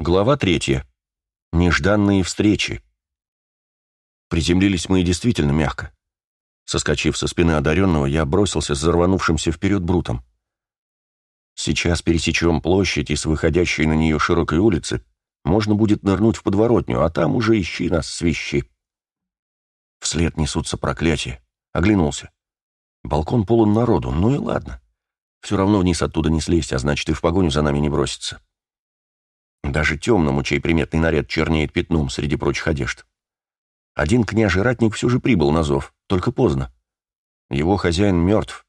Глава третья. Нежданные встречи. Приземлились мы и действительно мягко. Соскочив со спины одаренного, я бросился с зарванувшимся вперед брутом. Сейчас пересечем площадь и с выходящей на нее широкой улицы можно будет нырнуть в подворотню, а там уже ищи нас, свищи. Вслед несутся проклятия. Оглянулся. Балкон полон народу, ну и ладно. Все равно вниз оттуда не слезть, а значит и в погоню за нами не бросится. Даже темному, чей приметный наряд чернеет пятном среди прочих одежд. Один княжий ратник все же прибыл на зов, только поздно. Его хозяин мертв,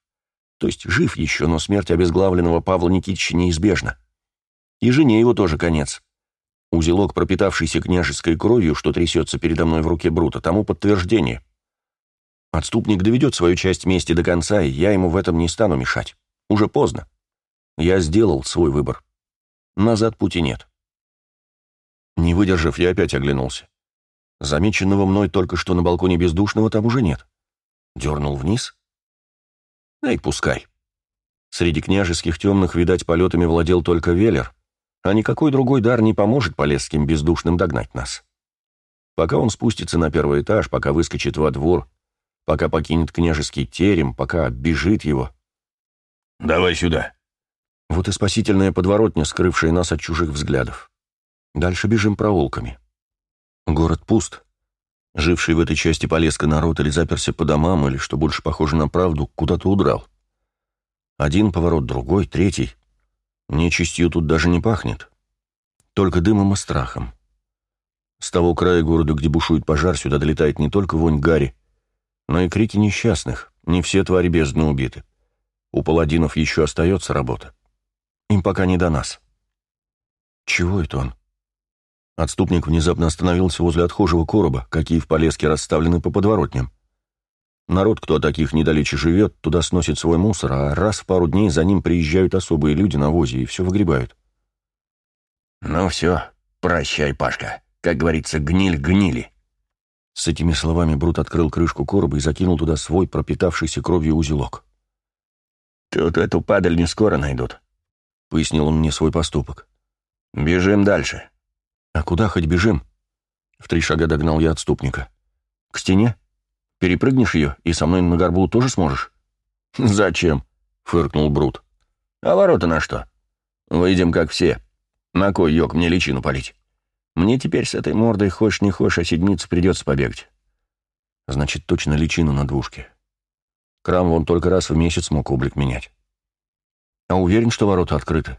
то есть жив еще, но смерть обезглавленного Павла Никитича неизбежна. И жене его тоже конец. Узелок, пропитавшийся княжеской кровью, что трясется передо мной в руке Брута, тому подтверждение. Отступник доведет свою часть мести до конца, и я ему в этом не стану мешать. Уже поздно. Я сделал свой выбор. Назад пути нет. Не выдержав, я опять оглянулся. Замеченного мной только что на балконе бездушного там уже нет. Дернул вниз. Эй, пускай. Среди княжеских темных, видать, полетами владел только Велер, а никакой другой дар не поможет полесским бездушным догнать нас. Пока он спустится на первый этаж, пока выскочит во двор, пока покинет княжеский терем, пока бежит его. «Давай сюда». Вот и спасительная подворотня, скрывшая нас от чужих взглядов. Дальше бежим проулками. Город пуст. Живший в этой части Полеска народ или заперся по домам, или, что больше похоже на правду, куда-то удрал. Один поворот, другой, третий. Нечистью тут даже не пахнет. Только дымом и страхом. С того края города, где бушует пожар, сюда долетает не только вонь гари, но и крики несчастных. Не все твари бездны убиты. У паладинов еще остается работа. Им пока не до нас. Чего это он? Отступник внезапно остановился возле отхожего короба, какие в Полеске расставлены по подворотням. Народ, кто таких недалече живет, туда сносит свой мусор, а раз в пару дней за ним приезжают особые люди на возе и все выгребают. «Ну все, прощай, Пашка. Как говорится, гниль гнили». С этими словами Брут открыл крышку короба и закинул туда свой пропитавшийся кровью узелок. «Тут эту падаль не скоро найдут», — пояснил он мне свой поступок. «Бежим дальше. «А куда хоть бежим?» В три шага догнал я отступника. «К стене? Перепрыгнешь ее, и со мной на горбу тоже сможешь?» «Зачем?» — фыркнул Брут. «А ворота на что? Выйдем как все. На кой йог мне личину полить? Мне теперь с этой мордой, хочешь не хочешь, а седмицу придется побегать». «Значит, точно личину на двушке. Крам вон только раз в месяц мог облик менять. А уверен, что ворота открыты?»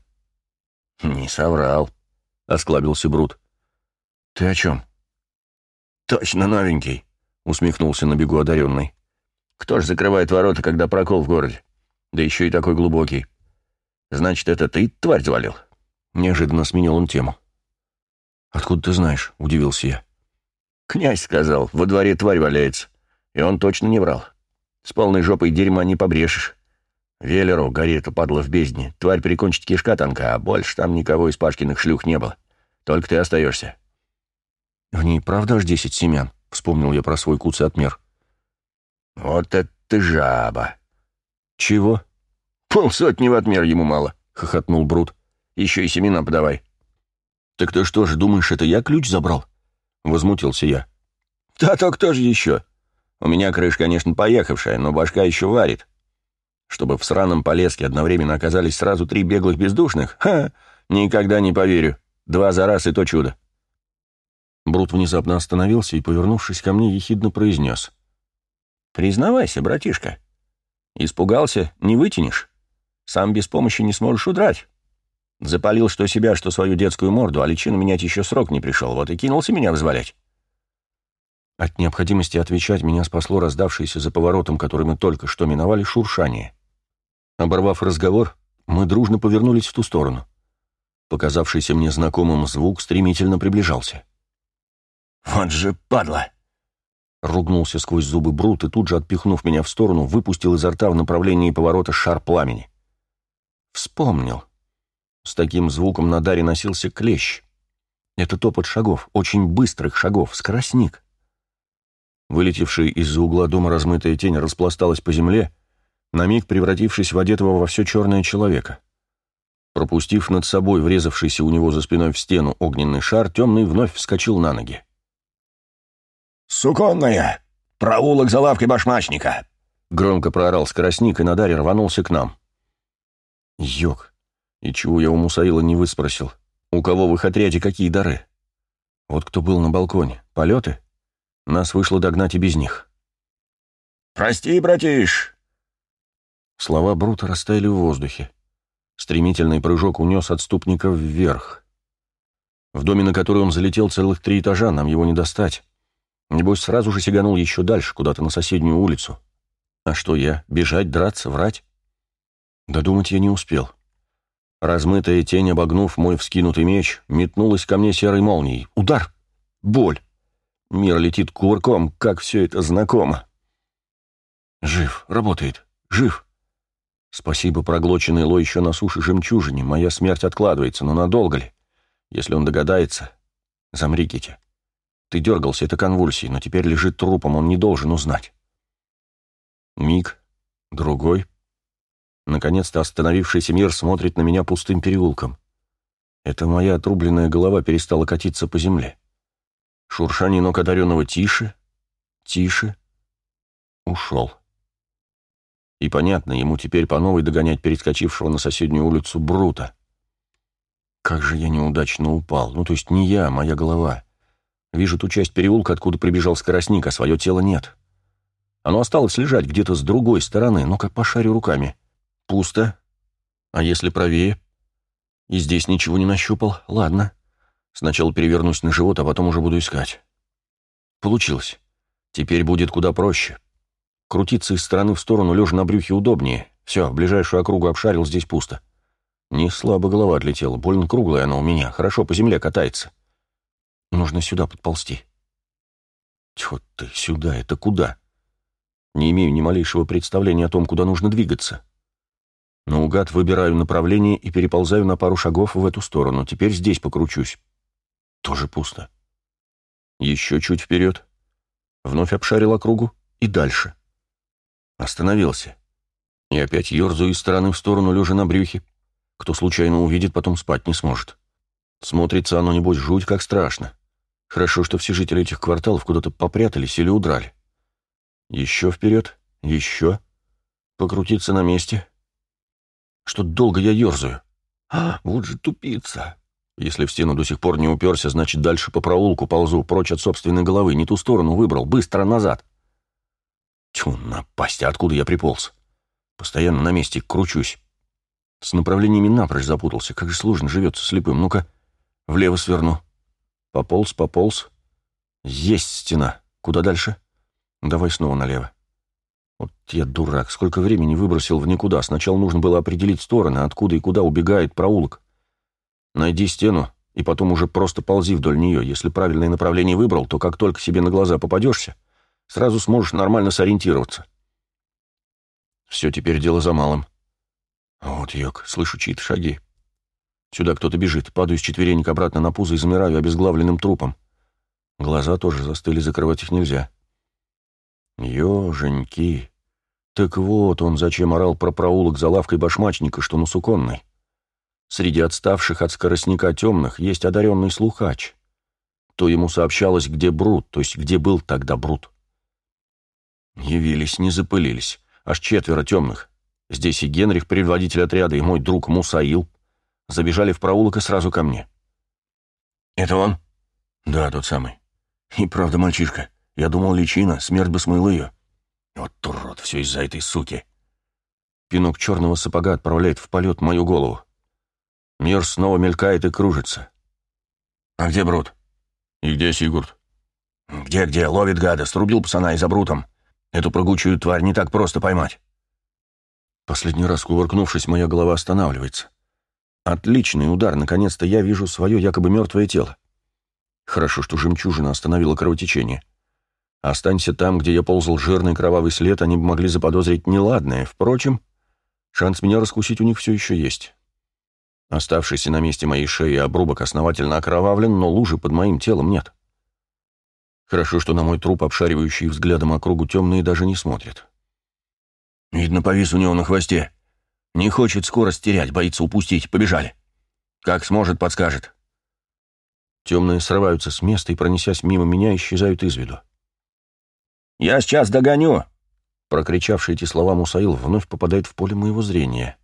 «Не соврал», — осклабился Брут. «Ты о чем?» «Точно новенький», — усмехнулся на бегу одаренный. «Кто ж закрывает ворота, когда прокол в городе? Да еще и такой глубокий. Значит, это ты тварь завалил?» Неожиданно сменил он тему. «Откуда ты знаешь?» — удивился я. «Князь сказал, во дворе тварь валяется. И он точно не врал. С полной жопой дерьма не побрешешь. Велеру, гори эту падла в бездне. Тварь прикончить кишка танка, а больше там никого из Пашкиных шлюх не было. Только ты остаешься. «В ней правда аж десять семян?» — вспомнил я про свой куцый отмер. «Вот это ты жаба!» «Чего?» «Полсотни в отмер ему мало», — хохотнул Брут. «Еще и семена подавай». «Так ты что ж, думаешь, это я ключ забрал?» — возмутился я. «Да то кто же еще? У меня крыша, конечно, поехавшая, но башка еще варит. Чтобы в сраном Полеске одновременно оказались сразу три беглых бездушных? Ха! Никогда не поверю. Два за раз и то чудо. Брут внезапно остановился и, повернувшись ко мне, ехидно произнес. «Признавайся, братишка. Испугался, не вытянешь. Сам без помощи не сможешь удрать. Запалил что себя, что свою детскую морду, а личину менять еще срок не пришел, вот и кинулся меня вызволять». От необходимости отвечать меня спасло раздавшееся за поворотом, который мы только что миновали, шуршание. Оборвав разговор, мы дружно повернулись в ту сторону. Показавшийся мне знакомым звук стремительно приближался. «Вот же падла!» Ругнулся сквозь зубы Брут и тут же, отпихнув меня в сторону, выпустил изо рта в направлении поворота шар пламени. Вспомнил. С таким звуком на даре носился клещ. Это топот шагов, очень быстрых шагов, скоростник. Вылетевшая из-за угла дома размытая тень распласталась по земле, на миг превратившись в одетого во все черное человека. Пропустив над собой врезавшийся у него за спиной в стену огненный шар, темный вновь вскочил на ноги. «Суконная! Проулок за лавкой башмачника!» Громко проорал скоростник, и Надарь рванулся к нам. Йог, и чего я у Мусаила не выспросил? У кого в их отряде какие дары? Вот кто был на балконе? Полеты? Нас вышло догнать и без них. «Прости, братиш!» Слова Брута растаяли в воздухе. Стремительный прыжок унес отступника вверх. В доме, на который он залетел целых три этажа, нам его не достать. Небось, сразу же сиганул еще дальше, куда-то на соседнюю улицу. А что я? Бежать, драться, врать? Додумать я не успел. Размытая тень, обогнув мой вскинутый меч, метнулась ко мне серой молнией. Удар! Боль! Мир летит кувырком, как все это знакомо. Жив, работает, жив. Спасибо проглоченный лой еще на суше жемчужине. Моя смерть откладывается, но надолго ли? Если он догадается... Замри, Кити. Ты дергался, это конвульсии, но теперь лежит трупом, он не должен узнать. Миг, другой. Наконец-то остановившийся мир смотрит на меня пустым переулком. Это моя отрубленная голова перестала катиться по земле. Шуршание ног одаренного тише, тише. Ушел. И понятно, ему теперь по новой догонять перескочившего на соседнюю улицу Брута. Как же я неудачно упал. Ну, то есть не я, а моя голова. Вижу ту часть переулка, откуда прибежал скоростник, а свое тело нет. Оно осталось лежать где-то с другой стороны. Ну-ка, пошарю руками. Пусто. А если правее? И здесь ничего не нащупал. Ладно. Сначала перевернусь на живот, а потом уже буду искать. Получилось. Теперь будет куда проще. Крутиться из стороны в сторону, лежа на брюхе, удобнее. Все, ближайшую округу обшарил, здесь пусто. Не слабо голова отлетела, больно круглая она у меня, хорошо по земле катается. Нужно сюда подползти. Тьфу ты, сюда, это куда? Не имею ни малейшего представления о том, куда нужно двигаться. Наугад выбираю направление и переползаю на пару шагов в эту сторону. Теперь здесь покручусь. Тоже пусто. Еще чуть вперед. Вновь обшарил округу и дальше. Остановился. И опять ерзаю из стороны в сторону, лежа на брюхе. Кто случайно увидит, потом спать не сможет. Смотрится оно, небось, жуть как страшно. Хорошо, что все жители этих кварталов куда-то попрятались или удрали. Еще вперед, еще. Покрутиться на месте. Что долго я ерзаю. А, вот же тупица. Если в стену до сих пор не уперся, значит, дальше по проулку ползу, прочь от собственной головы, не ту сторону выбрал, быстро назад. Тьфу, напасть, откуда я приполз? Постоянно на месте кручусь. С направлениями напрочь запутался. Как же сложно живется слепым. Ну-ка, влево сверну. Пополз, пополз. Есть стена. Куда дальше? Давай снова налево. Вот я дурак. Сколько времени выбросил в никуда. Сначала нужно было определить стороны, откуда и куда убегает проулок. Найди стену, и потом уже просто ползи вдоль нее. Если правильное направление выбрал, то как только себе на глаза попадешься, Сразу сможешь нормально сориентироваться. Все, теперь дело за малым. Вот, йог, слышу чьи-то шаги. Сюда кто-то бежит. Падаю с четверенек обратно на пузо и замираю обезглавленным трупом. Глаза тоже застыли, закрывать их нельзя. Ёженьки. Так вот он зачем орал про проулок за лавкой башмачника, что на Суконной. Среди отставших от скоростника темных есть одаренный слухач. То ему сообщалось, где Брут, то есть где был тогда Брут. Явились, не запылились. Аж четверо темных. Здесь и Генрих, предводитель отряда, и мой друг Мусаил. Забежали в проулок и сразу ко мне. «Это он?» «Да, тот самый. И правда мальчишка. Я думал, личина, смерть бы смыла ее. Вот урод, все из-за этой суки». Пинок черного сапога отправляет в полет мою голову. Мир снова мелькает и кружится. «А где Брут?» «И где Сигурд?» «Где-где? Ловит гада, срубил пацана и за Брутом. Эту прыгучую тварь не так просто поймать. Последний раз, кувыркнувшись, моя голова останавливается. Отличный удар, наконец-то я вижу свое якобы мертвое тело. Хорошо, что жемчужина остановила кровотечение. Останься там, где я ползал жирный кровавый след, они бы могли заподозрить неладное. Впрочем, шанс меня раскусить у них все еще есть. Оставшийся на месте моей шеи обрубок основательно окровавлен, но лужи под моим телом нет. Хорошо, что на мой труп, обшаривающий взглядом округу темные, даже не смотрят. «Видно, повис у него на хвосте. Не хочет скорость терять, боится упустить. Побежали. Как сможет, подскажет. Темные срываются с места и, пронесясь мимо меня, исчезают из виду. «Я сейчас догоню!» Прокричавший эти слова Мусаил вновь попадает в поле моего зрения.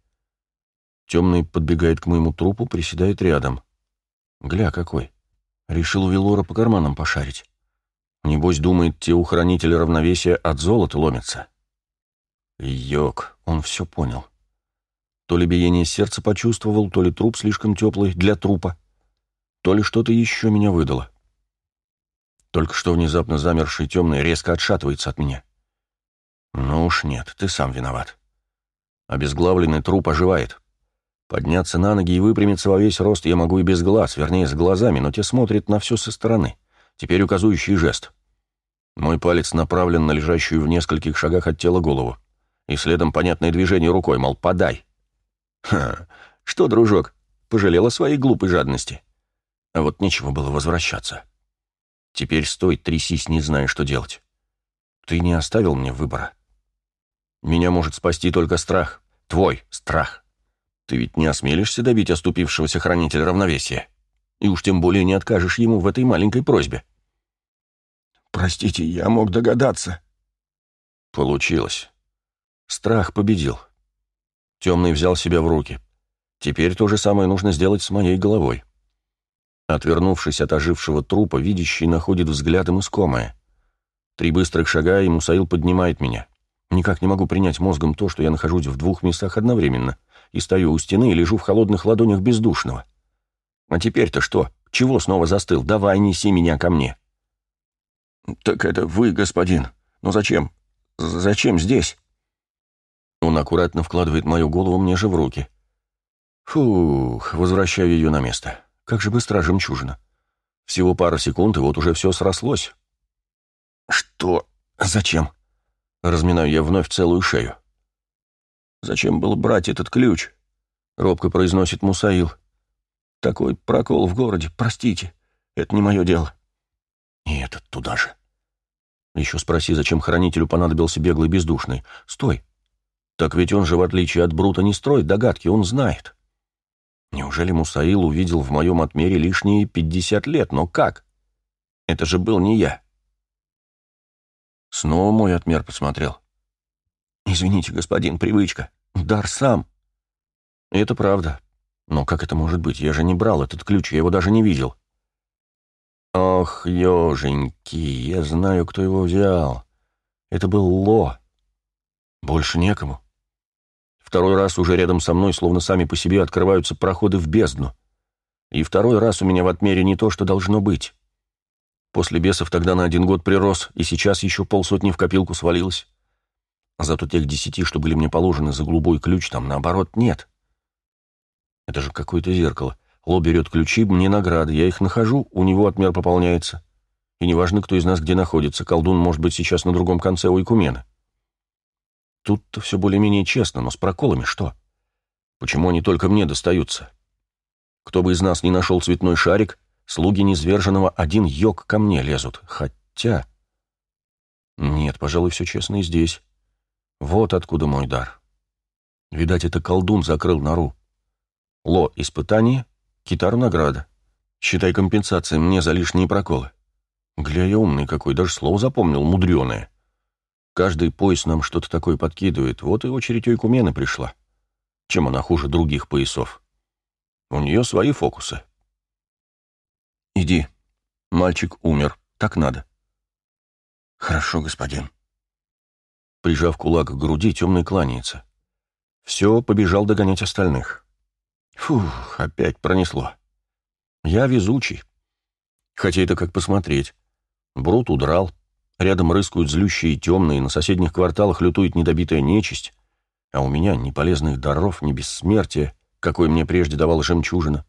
Темный подбегает к моему трупу, приседает рядом. Гля какой. Решил у Велора по карманам пошарить. Небось, думает, те ухранители равновесия от золота ломятся. Йок, он все понял. То ли биение сердца почувствовал, то ли труп слишком теплый для трупа, то ли что-то еще меня выдало. Только что внезапно замерший темный резко отшатывается от меня. Ну уж нет, ты сам виноват. Обезглавленный труп оживает. Подняться на ноги и выпрямиться во весь рост я могу и без глаз, вернее, с глазами, но те смотрят на все со стороны. Теперь указующий жест. Мой палец направлен на лежащую в нескольких шагах от тела голову. И следом понятное движение рукой, мол, подай. Ха, что, дружок, пожалела своей глупой жадности? А вот нечего было возвращаться. Теперь стой, трясись, не зная, что делать. Ты не оставил мне выбора. Меня может спасти только страх. Твой страх. Ты ведь не осмелишься добить оступившегося хранителя равновесия. И уж тем более не откажешь ему в этой маленькой просьбе. Простите, я мог догадаться. Получилось. Страх победил. Темный взял себя в руки. Теперь то же самое нужно сделать с моей головой. Отвернувшись от ожившего трупа, видящий находит взглядом искомое. Три быстрых шага, и Мусаил поднимает меня. Никак не могу принять мозгом то, что я нахожусь в двух местах одновременно, и стою у стены и лежу в холодных ладонях бездушного. А теперь-то что? Чего снова застыл? Давай, неси меня ко мне. «Так это вы, господин. Но зачем? Зачем здесь?» Он аккуратно вкладывает мою голову мне же в руки. Фух, возвращаю ее на место. Как же быстро жемчужина. Всего пара секунд, и вот уже все срослось. «Что? Зачем?» Разминаю я вновь целую шею. «Зачем было брать этот ключ?» — робко произносит Мусаил. «Такой прокол в городе, простите, это не мое дело». «И этот туда же». Еще спроси, зачем хранителю понадобился беглый бездушный. Стой. Так ведь он же, в отличие от Брута, не строит догадки, он знает. Неужели Мусаил увидел в моем отмере лишние пятьдесят лет? Но как? Это же был не я. Снова мой отмер посмотрел. Извините, господин, привычка. Дар сам. Это правда. Но как это может быть? Я же не брал этот ключ, я его даже не видел. Ох, еженьки, я знаю, кто его взял. Это был Ло. Больше некому. Второй раз уже рядом со мной, словно сами по себе, открываются проходы в бездну. И второй раз у меня в отмере не то, что должно быть. После бесов тогда на один год прирос, и сейчас еще полсотни в копилку свалилось. Зато тех десяти, что были мне положены за голубой ключ, там, наоборот, нет. Это же какое-то зеркало. Ло берет ключи, мне награды, я их нахожу, у него отмер пополняется. И неважно, кто из нас где находится, колдун может быть сейчас на другом конце у Икумена. Тут-то все более-менее честно, но с проколами что? Почему они только мне достаются? Кто бы из нас не нашел цветной шарик, слуги низверженного один йог ко мне лезут. Хотя... Нет, пожалуй, все честно и здесь. Вот откуда мой дар. Видать, это колдун закрыл нору. Ло — испытание, китар — награда. Считай компенсацией мне за лишние проколы. Гля, я умный какой, даже слово запомнил, мудреное. Каждый пояс нам что-то такое подкидывает. Вот и очередь у Икумены пришла. Чем она хуже других поясов? У нее свои фокусы. Иди. Мальчик умер. Так надо. Хорошо, господин. Прижав кулак к груди, темный кланяется. Все, побежал догонять остальных. Фух, опять пронесло. Я везучий. Хотя это как посмотреть. Брут удрал, Рядом рыскают злющие темные, на соседних кварталах лютует недобитая нечисть, а у меня ни полезных даров, ни бессмертия, какой мне прежде давал жемчужина.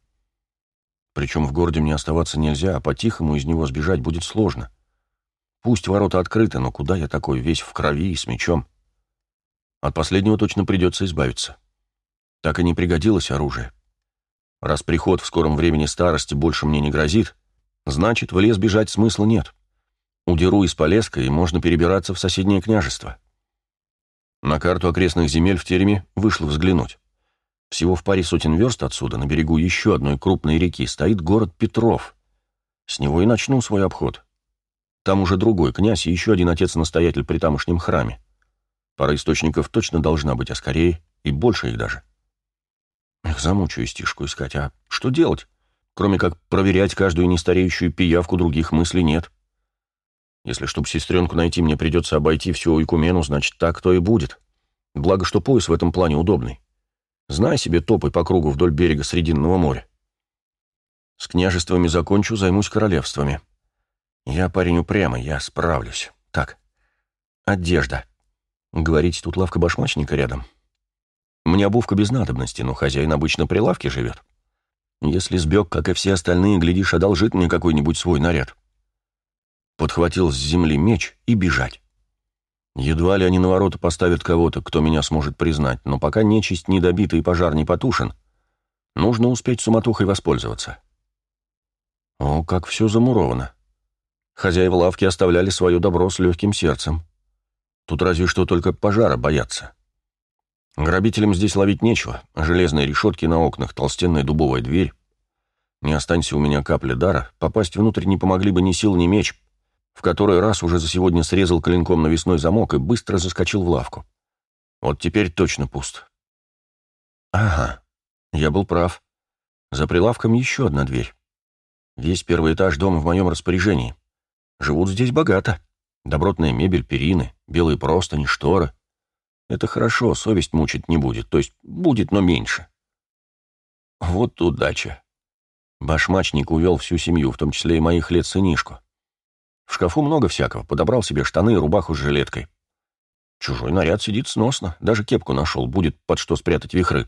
Причем в городе мне оставаться нельзя, а по-тихому из него сбежать будет сложно. Пусть ворота открыты, но куда я такой, весь в крови и с мечом? От последнего точно придется избавиться. Так и не пригодилось оружие. Раз приход в скором времени старости больше мне не грозит, значит, в лес бежать смысла нет. Удеру из Полеска, и можно перебираться в соседнее княжество. На карту окрестных земель в тереме вышло взглянуть. Всего в паре сотен верст отсюда, на берегу еще одной крупной реки, стоит город Петров. С него и начну свой обход. Там уже другой князь и еще один отец-настоятель при тамошнем храме. Пара источников точно должна быть, а скорее и больше их даже. Эх, замучаю стишку искать, а что делать? Кроме как проверять каждую нестареющую пиявку, других мыслей нет. Если чтоб сестренку найти, мне придется обойти всю Икумену, значит, так то и будет. Благо, что пояс в этом плане удобный. Знай себе, топай по кругу вдоль берега Срединного моря. С княжествами закончу, займусь королевствами. Я парень упрямый, я справлюсь. Так, одежда. Говорить, тут лавка башмачника рядом. Мне обувка без надобности, но хозяин обычно при лавке живет. Если сбег, как и все остальные, глядишь, одолжит мне какой-нибудь свой наряд. Подхватил с земли меч и бежать. Едва ли они на ворота поставят кого-то, кто меня сможет признать, но пока нечисть не добита и пожар не потушен, нужно успеть суматохой воспользоваться. О, как все замуровано. Хозяева лавки оставляли свое добро с легким сердцем. Тут разве что только пожара боятся. Грабителям здесь ловить нечего. Железные решетки на окнах, толстенная дубовая дверь. Не останься у меня капли дара, попасть внутрь не помогли бы ни сил, ни меч — в который раз уже за сегодня срезал клинком навесной замок и быстро заскочил в лавку. Вот теперь точно пуст. Ага, я был прав. За прилавком еще одна дверь. Весь первый этаж дома в моем распоряжении. Живут здесь богато. Добротная мебель, перины, белые простыни, шторы. Это хорошо, совесть мучить не будет, то есть будет, но меньше. Вот удача. Башмачник увел всю семью, в том числе и моих лет сынишку. В шкафу много всякого, подобрал себе штаны и рубаху с жилеткой. Чужой наряд сидит сносно, даже кепку нашел, будет под что спрятать вихры.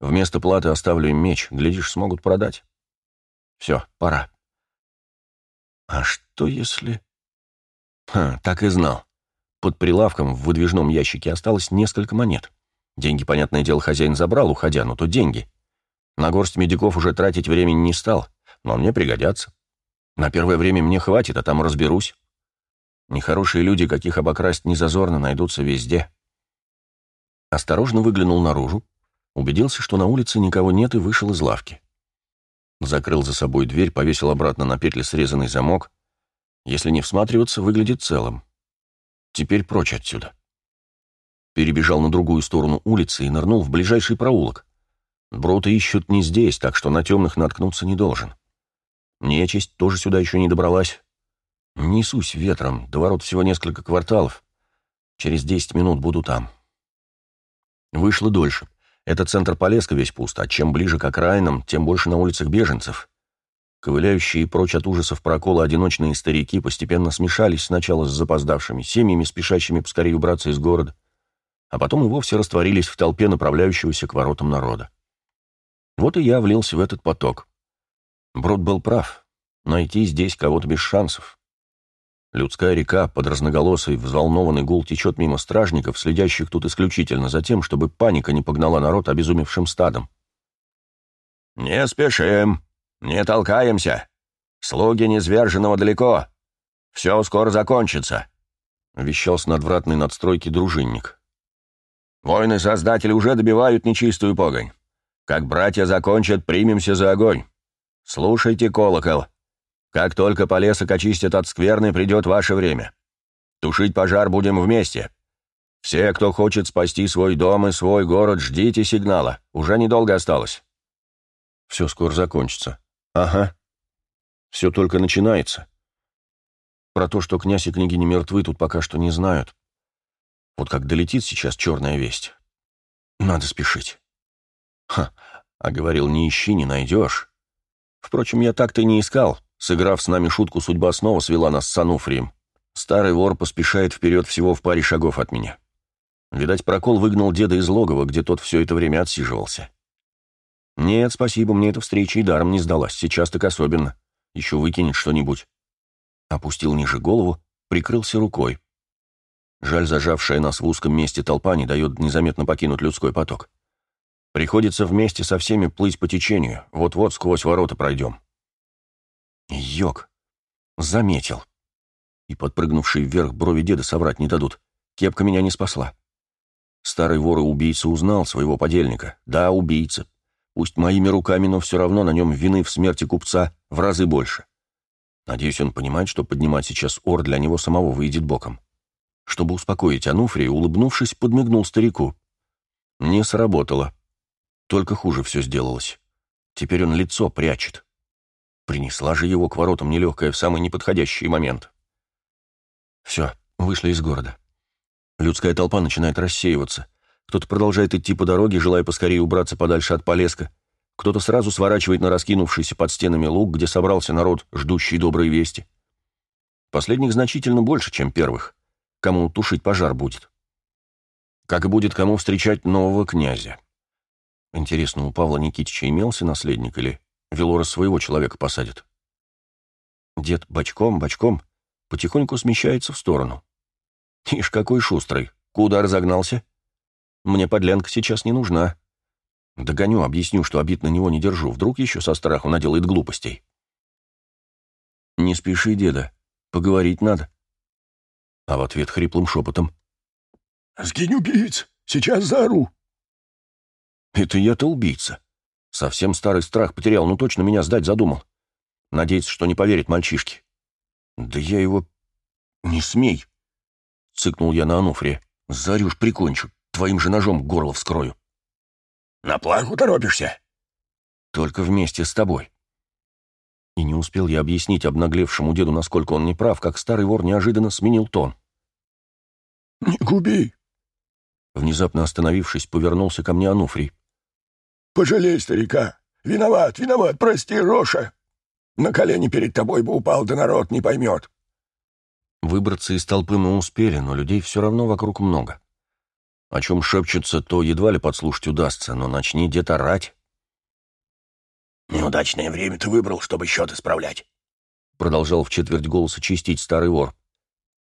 Вместо платы оставлю им меч, глядишь, смогут продать. Все, пора. А что если... Ха, так и знал. Под прилавком в выдвижном ящике осталось несколько монет. Деньги, понятное дело, хозяин забрал, уходя, но то деньги. На горсть медиков уже тратить времени не стал, но мне пригодятся. На первое время мне хватит, а там разберусь. Нехорошие люди, каких обокрасть не зазорно, найдутся везде. Осторожно выглянул наружу, убедился, что на улице никого нет и вышел из лавки. Закрыл за собой дверь, повесил обратно на петли срезанный замок. Если не всматриваться, выглядит целым. Теперь прочь отсюда. Перебежал на другую сторону улицы и нырнул в ближайший проулок. Броты ищут не здесь, так что на темных наткнуться не должен. Нечисть тоже сюда еще не добралась. Несусь ветром, до ворот всего несколько кварталов. Через десять минут буду там. Вышло дольше. Это центр Полеска весь пуст, а чем ближе к окраинам, тем больше на улицах беженцев. Ковыляющие прочь от ужасов прокола одиночные старики постепенно смешались сначала с запоздавшими семьями, спешащими поскорее убраться из города, а потом и вовсе растворились в толпе направляющегося к воротам народа. Вот и я влился в этот поток. Брод был прав. Найти здесь кого-то без шансов. Людская река под разноголосый взволнованный гул течет мимо стражников, следящих тут исключительно за тем, чтобы паника не погнала народ обезумевшим стадом. «Не спешим, не толкаемся. Слуги незверженного далеко. Все скоро закончится», — вещал с надвратной надстройки дружинник. «Войны-создатели уже добивают нечистую погонь. Как братья закончат, примемся за огонь. «Слушайте, колокол. Как только полесок очистят от скверны, придет ваше время. Тушить пожар будем вместе. Все, кто хочет спасти свой дом и свой город, ждите сигнала. Уже недолго осталось». «Все скоро закончится». «Ага. Все только начинается. Про то, что князь и княгиня мертвы, тут пока что не знают. Вот как долетит сейчас черная весть. Надо спешить». «Ха, а говорил, не ищи, не найдешь». Впрочем, я так-то не искал. Сыграв с нами шутку, судьба снова свела нас с Ануфрием. Старый вор поспешает вперед всего в паре шагов от меня. Видать, прокол выгнал деда из логова, где тот все это время отсиживался. Нет, спасибо, мне эта встреча и даром не сдалась. Сейчас так особенно. Еще выкинет что-нибудь. Опустил ниже голову, прикрылся рукой. Жаль, зажавшая нас в узком месте толпа не дает незаметно покинуть людской поток. Приходится вместе со всеми плыть по течению. Вот-вот сквозь ворота пройдем. Йог. Заметил. И подпрыгнувший вверх брови деда соврать не дадут. Кепка меня не спасла. Старый вор и убийца узнал своего подельника. Да, убийца. Пусть моими руками, но все равно на нем вины в смерти купца в разы больше. Надеюсь, он понимает, что поднимать сейчас ор для него самого выйдет боком. Чтобы успокоить Ануфрия, улыбнувшись, подмигнул старику. Не сработало. Только хуже все сделалось. Теперь он лицо прячет. Принесла же его к воротам нелегкая в самый неподходящий момент. Все, вышли из города. Людская толпа начинает рассеиваться. Кто-то продолжает идти по дороге, желая поскорее убраться подальше от Полеска. Кто-то сразу сворачивает на раскинувшийся под стенами луг, где собрался народ, ждущий доброй вести. Последних значительно больше, чем первых. Кому тушить пожар будет. Как и будет кому встречать нового князя. Интересно, у Павла Никитича имелся наследник или Велора своего человека посадит? Дед бочком, бочком потихоньку смещается в сторону. Ишь, какой шустрый. Куда разогнался? Мне подлянка сейчас не нужна. Догоню, объясню, что обид на него не держу. Вдруг еще со страху наделает глупостей. Не спеши, деда. Поговорить надо. А в ответ хриплым шепотом. «Сгинь, убийц! Сейчас заору!» Это я-то убийца. Совсем старый страх потерял, ну точно меня сдать задумал. Надеется, что не поверит мальчишке. Да я его... Не смей. Цыкнул я на Ануфрия. Зарюш прикончу. Твоим же ножом горло вскрою. На плаху торопишься? Только вместе с тобой. И не успел я объяснить обнаглевшему деду, насколько он неправ, как старый вор неожиданно сменил тон. «Не губи!» Внезапно остановившись, повернулся ко мне Ануфрий. «Пожалей старика! Виноват, виноват, прости, Роша! На колени перед тобой бы упал, да народ не поймет!» Выбраться из толпы мы успели, но людей все равно вокруг много. О чем шепчутся, то едва ли подслушать удастся, но начни дед орать. «Неудачное время ты выбрал, чтобы счет исправлять», — продолжал в четверть голоса чистить старый вор.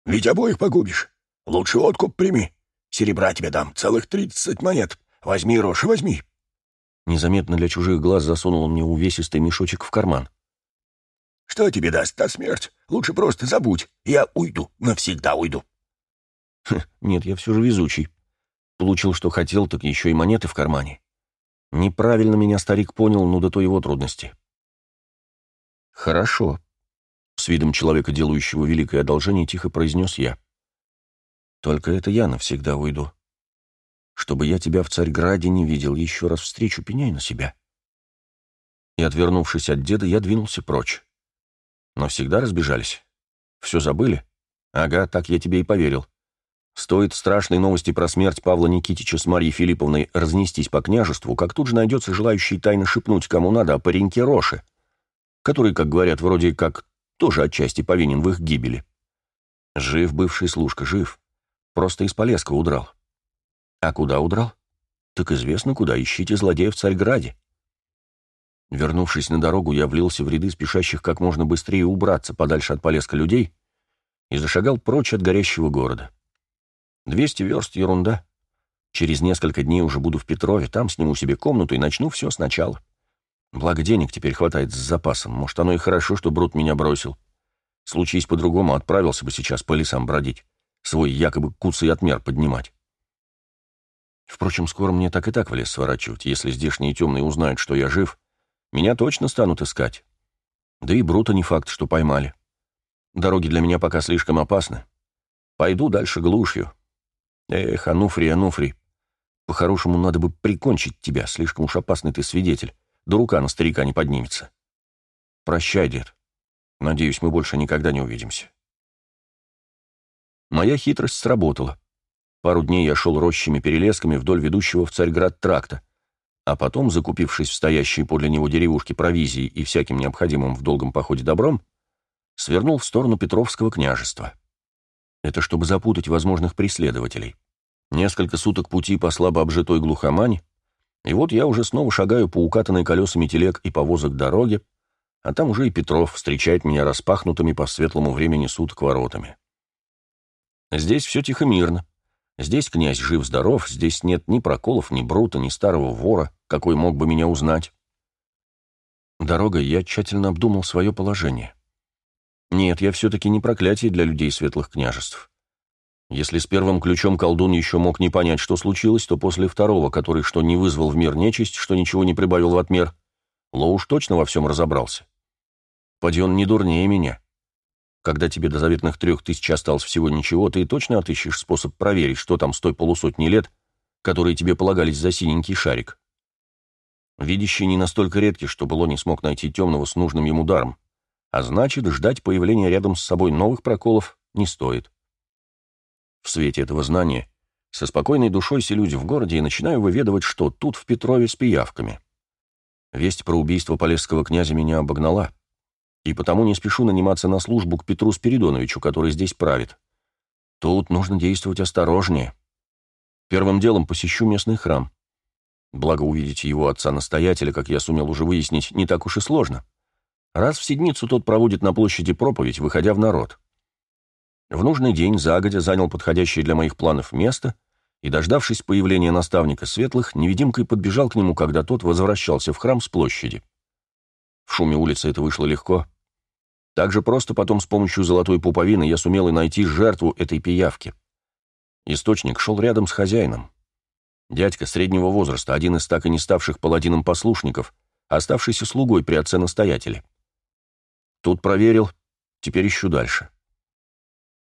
«Ведь обоих погубишь. Лучше откуп прими. Серебра тебе дам, целых тридцать монет. Возьми, Роша, возьми». Незаметно для чужих глаз засунул он мне увесистый мешочек в карман. «Что тебе даст та смерть? Лучше просто забудь. Я уйду, навсегда уйду». Хм, нет, я все же везучий. Получил, что хотел, так еще и монеты в кармане. Неправильно меня старик понял, но до то его трудности. «Хорошо», — с видом человека, делающего великое одолжение, тихо произнес я. «Только это я навсегда уйду. Чтобы я тебя в Царьграде не видел, еще раз встречу, пеняй на себя». И, отвернувшись от деда, я двинулся прочь. Но всегда разбежались. Все забыли? Ага, так я тебе и поверил. Стоит страшной новости про смерть Павла Никитича с Марьей Филипповной разнестись по княжеству, как тут же найдется желающий тайно шепнуть кому надо о пареньке Роше, который, как говорят, вроде как тоже отчасти повинен в их гибели. Жив бывший служка, жив. Просто из Полеска удрал. А куда удрал? Так известно куда, ищите злодея в Царьграде. Вернувшись на дорогу, я влился в ряды спешащих как можно быстрее убраться подальше от Полеска людей и зашагал прочь от горящего города. Двести верст — ерунда. Через несколько дней уже буду в Петрове, там сниму себе комнату и начну все сначала. Благо денег теперь хватает с запасом. Может, оно и хорошо, что Брут меня бросил. Случись по-другому, отправился бы сейчас по лесам бродить, свой якобы куцый отмер поднимать. Впрочем, скоро мне так и так в лес сворачивать. Если здешние темные узнают, что я жив, меня точно станут искать. Да и Брута не факт, что поймали. Дороги для меня пока слишком опасны. Пойду дальше глушью, Эх, Ануфрий, Ануфрий, по-хорошему надо бы прикончить тебя, слишком уж опасный ты свидетель, да рука на старика не поднимется. Прощай, дед. Надеюсь, мы больше никогда не увидимся. Моя хитрость сработала. Пару дней я шел рощами-перелесками вдоль ведущего в Царьград тракта, а потом, закупившись в стоящей подле него деревушке провизией и всяким необходимым в долгом походе добром, свернул в сторону Петровского княжества. Это чтобы запутать возможных преследователей. Несколько суток пути по слабо обжитой глухомани, и вот я уже снова шагаю по укатанной колесами телег и повозок дороге, а там уже и Петров встречает меня распахнутыми по светлому времени суток воротами. Здесь все тихо-мирно. Здесь князь жив-здоров, здесь нет ни проколов, ни брута, ни старого вора, какой мог бы меня узнать. Дорогой я тщательно обдумал свое положение. Нет, я все-таки не проклятие для людей светлых княжеств. Если с первым ключом колдун еще мог не понять, что случилось, то после второго, который что не вызвал в мир нечисть, что ничего не прибавил в отмер, Ло уж точно во всем разобрался. Поди он не дурнее меня. Когда тебе до заветных трех тысяч осталось всего ничего, ты точно отыщешь способ проверить, что там с той полусотни лет, которые тебе полагались за синенький шарик. Видящий не настолько редкий, чтобы Ло не смог найти темного с нужным ему даром, а значит, ждать появления рядом с собой новых проколов не стоит. В свете этого знания со спокойной душой селюсь в городе и начинаю выведывать, что тут в Петрове с пиявками. Весть про убийство полесского князя меня обогнала, и потому не спешу наниматься на службу к Петру Спиридоновичу, который здесь правит. Тут нужно действовать осторожнее. Первым делом посещу местный храм. Благо увидеть его отца-настоятеля, как я сумел уже выяснить, не так уж и сложно. Раз в седмицу тот проводит на площади проповедь, выходя в народ. В нужный день загодя занял подходящее для моих планов место и, дождавшись появления наставника светлых, невидимкой подбежал к нему, когда тот возвращался в храм с площади. В шуме улицы это вышло легко. Так же просто потом с помощью золотой пуповины я сумел и найти жертву этой пиявки. Источник шел рядом с хозяином. Дядька среднего возраста, один из так и не ставших паладином послушников, оставшийся слугой при отце-настоятеле. Тут проверил, теперь ищу дальше.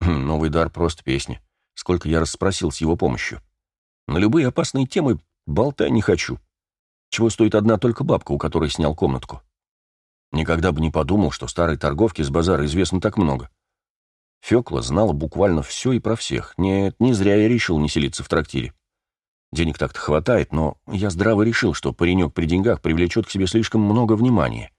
Хм, новый дар просто песни. Сколько я расспросил с его помощью. На любые опасные темы болтай не хочу. Чего стоит одна только бабка, у которой снял комнатку. Никогда бы не подумал, что старой торговке с базара известно так много. Фёкла знала буквально все и про всех. Нет, не зря я решил не селиться в трактире. Денег так-то хватает, но я здраво решил, что паренек при деньгах привлечет к себе слишком много внимания.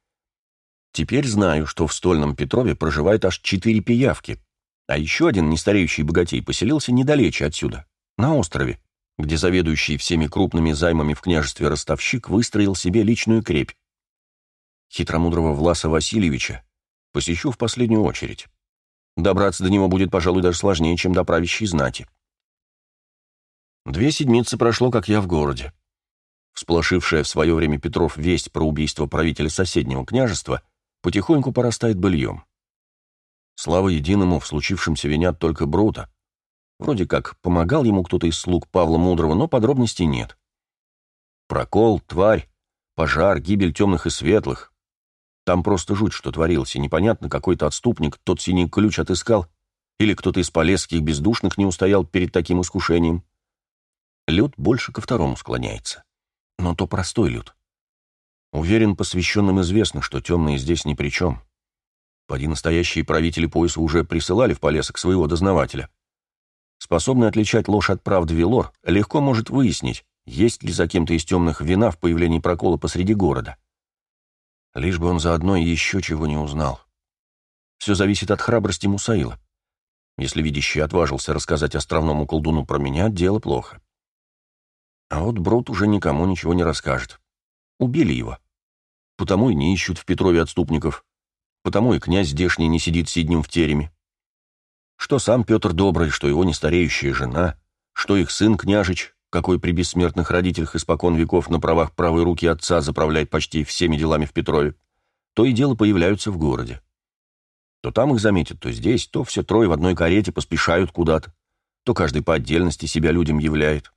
Теперь знаю, что в Стольном Петрове проживает аж четыре пиявки, а еще один нестареющий богатей поселился недалече отсюда, на острове, где заведующий всеми крупными займами в княжестве ростовщик выстроил себе личную крепь. Хитромудрого Власа Васильевича посещу в последнюю очередь. Добраться до него будет, пожалуй, даже сложнее, чем до правящей знати. Две седмицы прошло, как я в городе. Всполошившая в свое время Петров весть про убийство правителя соседнего княжества потихоньку порастает быльем. Слава единому, в случившемся винят только Брута. Вроде как помогал ему кто-то из слуг Павла Мудрого, но подробностей нет. Прокол, тварь, пожар, гибель темных и светлых. Там просто жуть, что творилось, и непонятно, какой-то отступник тот синий ключ отыскал, или кто-то из полесских бездушных не устоял перед таким искушением. Люд больше ко второму склоняется. Но то простой люд. Уверен, посвященным известно, что темные здесь ни при чем. Поди настоящие правители пояса уже присылали в полесок своего дознавателя. Способный отличать ложь от правды Велор легко может выяснить, есть ли за кем-то из темных вина в появлении прокола посреди города. Лишь бы он заодно еще чего не узнал. Все зависит от храбрости Мусаила. Если видящий отважился рассказать островному колдуну про меня, дело плохо. А вот Брод уже никому ничего не расскажет. Убили его. Потому и не ищут в Петрове отступников потому и князь здешний не сидит сиднем в тереме. Что сам Петр Добрый, что его нестареющая жена, что их сын княжич, какой при бессмертных родителях испокон веков на правах правой руки отца заправляет почти всеми делами в Петрове, то и дело появляются в городе. То там их заметят, то здесь, то все трое в одной карете поспешают куда-то, то каждый по отдельности себя людям являет.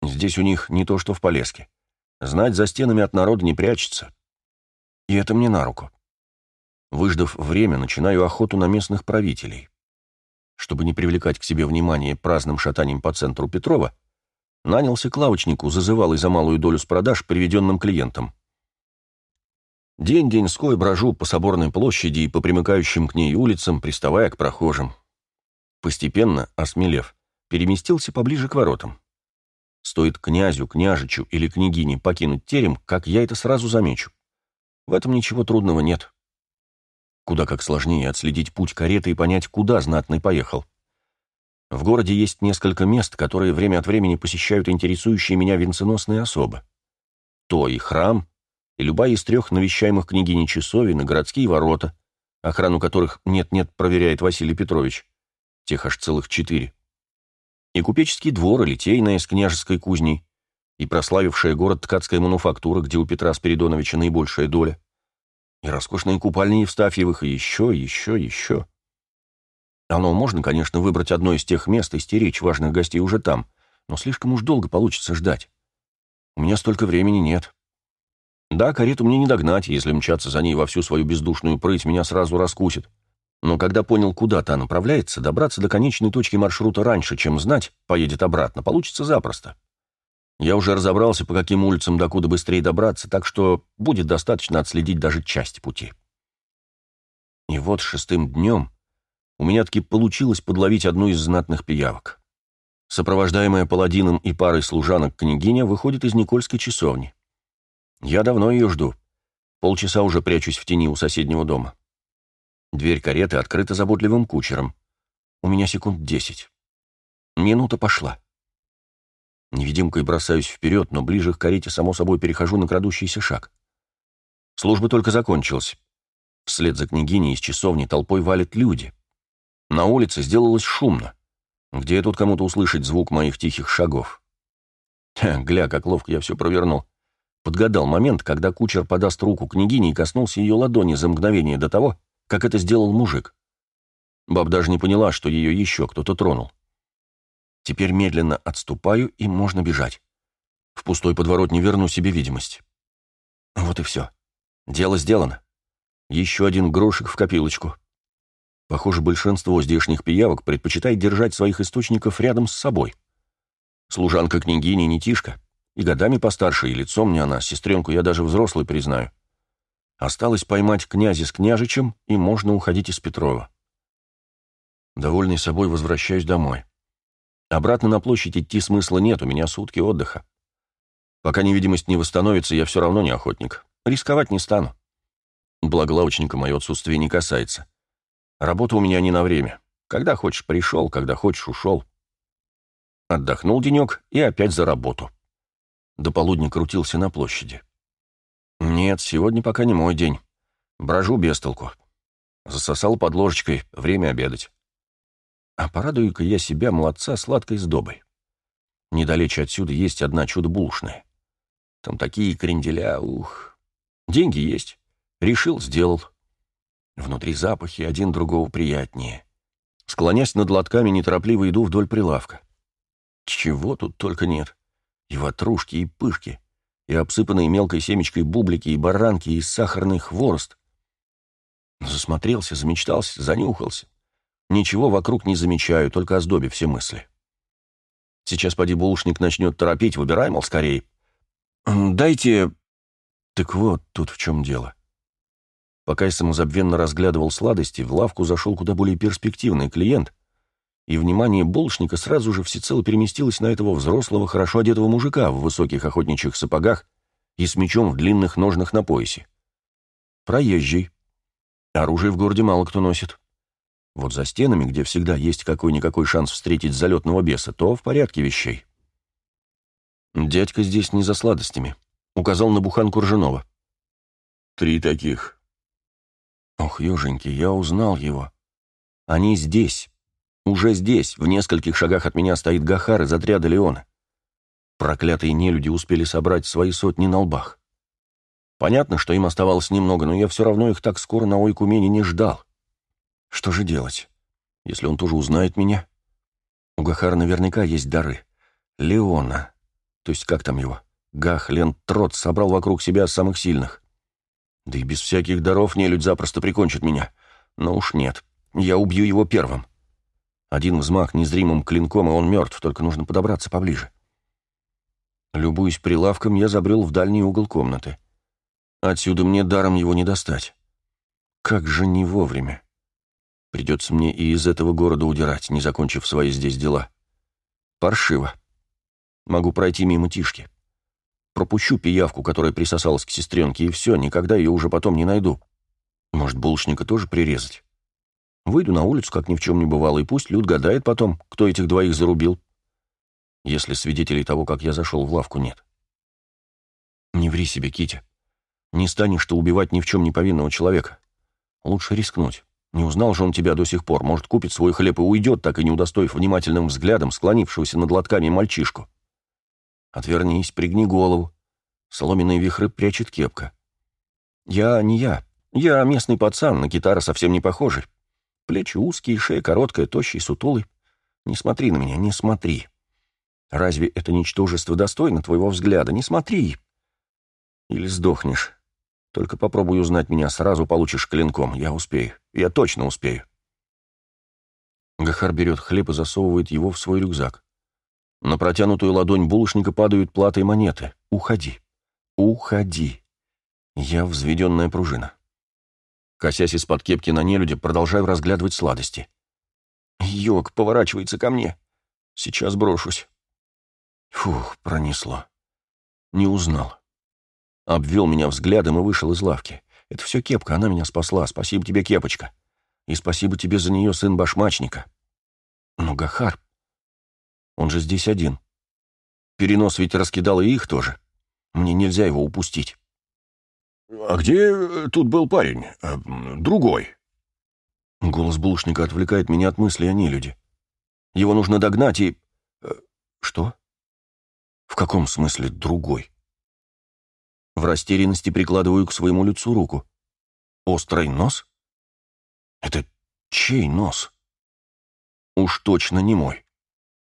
Здесь у них не то, что в Полеске. Знать за стенами от народа не прячется. И это мне на руку. Выждав время, начинаю охоту на местных правителей. Чтобы не привлекать к себе внимание праздным шатанием по центру Петрова, нанялся к лавочнику, зазывал и за малую долю с продаж приведенным клиентам. День-деньской брожу по Соборной площади и по примыкающим к ней улицам, приставая к прохожим. Постепенно, осмелев, переместился поближе к воротам. Стоит князю, княжичу или княгине покинуть терем, как я это сразу замечу. В этом ничего трудного нет. Куда как сложнее отследить путь кареты и понять, куда знатный поехал. В городе есть несколько мест, которые время от времени посещают интересующие меня венценосные особы. То и храм, и любая из трех навещаемых княгини часовен, и городские ворота, охрану которых нет-нет проверяет Василий Петрович. Тех аж целых четыре. И купеческий двор, и литейная с княжеской кузней, и прославившая город ткацкая мануфактура, где у Петра Спиридоновича наибольшая доля, и роскошные купальни Евстафьевых, и еще, еще, еще. Оно можно, конечно, выбрать одно из тех мест и стеречь важных гостей уже там, но слишком уж долго получится ждать. У меня столько времени нет. Да, карету мне не догнать, если мчаться за ней во всю свою бездушную прыть, меня сразу раскусит. Но когда понял, куда та направляется, добраться до конечной точки маршрута раньше, чем знать, поедет обратно, получится запросто. Я уже разобрался, по каким улицам докуда быстрее добраться, так что будет достаточно отследить даже часть пути. И вот шестым днем у меня таки получилось подловить одну из знатных пиявок. Сопровождаемая паладином и парой служанок княгиня выходит из Никольской часовни. Я давно ее жду. Полчаса уже прячусь в тени у соседнего дома. Дверь кареты открыта заботливым кучером. У меня секунд десять. Минута пошла. Невидимкой бросаюсь вперед, но ближе к карете, само собой, перехожу на крадущийся шаг. Служба только закончилась. Вслед за княгиней из часовни толпой валят люди. На улице сделалось шумно. Где тут кому-то услышать звук моих тихих шагов? Ха, гля, как ловко я все провернул. Подгадал момент, когда кучер подаст руку княгине и коснулся ее ладони за мгновение до того, как это сделал мужик. Баб даже не поняла, что ее еще кто-то тронул. Теперь медленно отступаю, и можно бежать. В пустой подворот не верну себе видимость. Вот и все. Дело сделано. Еще один грошек в копилочку. Похоже, большинство здешних пиявок предпочитает держать своих источников рядом с собой. Служанка княгини не тишка, и годами постарше, и лицом не она, сестренку я даже взрослый признаю. Осталось поймать князя с княжичем, и можно уходить из Петрова. Довольный собой возвращаюсь домой. Обратно на площадь идти смысла нет, у меня сутки отдыха. Пока невидимость не восстановится, я все равно не охотник. Рисковать не стану. Благо лавочника мое отсутствие не касается. Работа у меня не на время. Когда хочешь пришел, когда хочешь ушел. Отдохнул денек и опять за работу. До полудня крутился на площади. Нет, сегодня пока не мой день. Брожу без толку. Засосал под ложечкой, время обедать. А порадую-ка я себя, молодца, сладкой сдобой. Недалече отсюда есть одна чудо-булочная. Там такие кренделя, ух. Деньги есть. Решил, сделал. Внутри запахи один другого приятнее. Склонясь над лотками, неторопливо иду вдоль прилавка. Чего тут только нет. И ватрушки, и пышки и обсыпанные мелкой семечкой бублики и баранки, и сахарный хворост. Засмотрелся, замечтался, занюхался. Ничего вокруг не замечаю, только о сдобе все мысли. Сейчас поди булочник начнет торопить, выбирай, мол, скорее. «Дайте...» Так вот, тут в чем дело. Пока я самозабвенно разглядывал сладости, в лавку зашел куда более перспективный клиент, и внимание булочника сразу же всецело переместилось на этого взрослого, хорошо одетого мужика в высоких охотничьих сапогах и с мечом в длинных ножнах на поясе. Проезжий. Оружие в городе мало кто носит. Вот за стенами, где всегда есть какой-никакой шанс встретить залетного беса, то в порядке вещей. Дядька здесь не за сладостями. Указал на буханку ржаного. Три таких. Ох, еженьки, я узнал его. Они здесь. Уже здесь, в нескольких шагах от меня, стоит Гахар из отряда Леона. Проклятые нелюди успели собрать свои сотни на лбах. Понятно, что им оставалось немного, но я все равно их так скоро на Ойкумене не ждал. Что же делать, если он тоже узнает меня? У Гахара наверняка есть дары. Леона, то есть как там его? Гах, Лен, Трот собрал вокруг себя самых сильных. Да и без всяких даров нелюдь запросто прикончит меня. Но уж нет, я убью его первым. Один взмах незримым клинком, и он мертв, только нужно подобраться поближе. Любуясь прилавком, я забрел в дальний угол комнаты. Отсюда мне даром его не достать. Как же не вовремя. Придется мне и из этого города удирать, не закончив свои здесь дела. Паршиво. Могу пройти мимо Тишки. Пропущу пиявку, которая присосалась к сестренке, и все, никогда ее уже потом не найду. Может, булочника тоже прирезать? Выйду на улицу, как ни в чем не бывало, и пусть Люд гадает потом, кто этих двоих зарубил. Если свидетелей того, как я зашел в лавку, нет. Не ври себе, Китя. Не станешь ты убивать ни в чем не повинного человека. Лучше рискнуть. Не узнал же он тебя до сих пор. Может, купит свой хлеб и уйдет, так и не удостоив внимательным взглядом склонившегося над лотками мальчишку. Отвернись, пригни голову. Соломенные вихры прячет кепка. Я не я. Я местный пацан, на гитара совсем не похожий. Плечи узкие, шея короткая, тощий, сутулый. Не смотри на меня, не смотри. Разве это ничтожество достойно твоего взгляда? Не смотри. Или сдохнешь. Только попробуй узнать меня, сразу получишь клинком. Я успею. Я точно успею. Гахар берет хлеб и засовывает его в свой рюкзак. На протянутую ладонь булочника падают платы и монеты. Уходи. Уходи. Я взведенная пружина. Косясь из-под кепки на нелюдя, продолжаю разглядывать сладости. Йог поворачивается ко мне. Сейчас брошусь. Фух, пронесло. Не узнал. Обвел меня взглядом и вышел из лавки. Это все кепка, она меня спасла. Спасибо тебе, кепочка. И спасибо тебе за нее, сын башмачника. Но Гахар... Он же здесь один. Перенос ведь раскидал и их тоже. Мне нельзя его упустить. «А где тут был парень? А, другой?» Голос булочника отвлекает меня от мысли о нелюде. Его нужно догнать и... Э, что? В каком смысле другой? В растерянности прикладываю к своему лицу руку. Острый нос? Это чей нос? Уж точно не мой.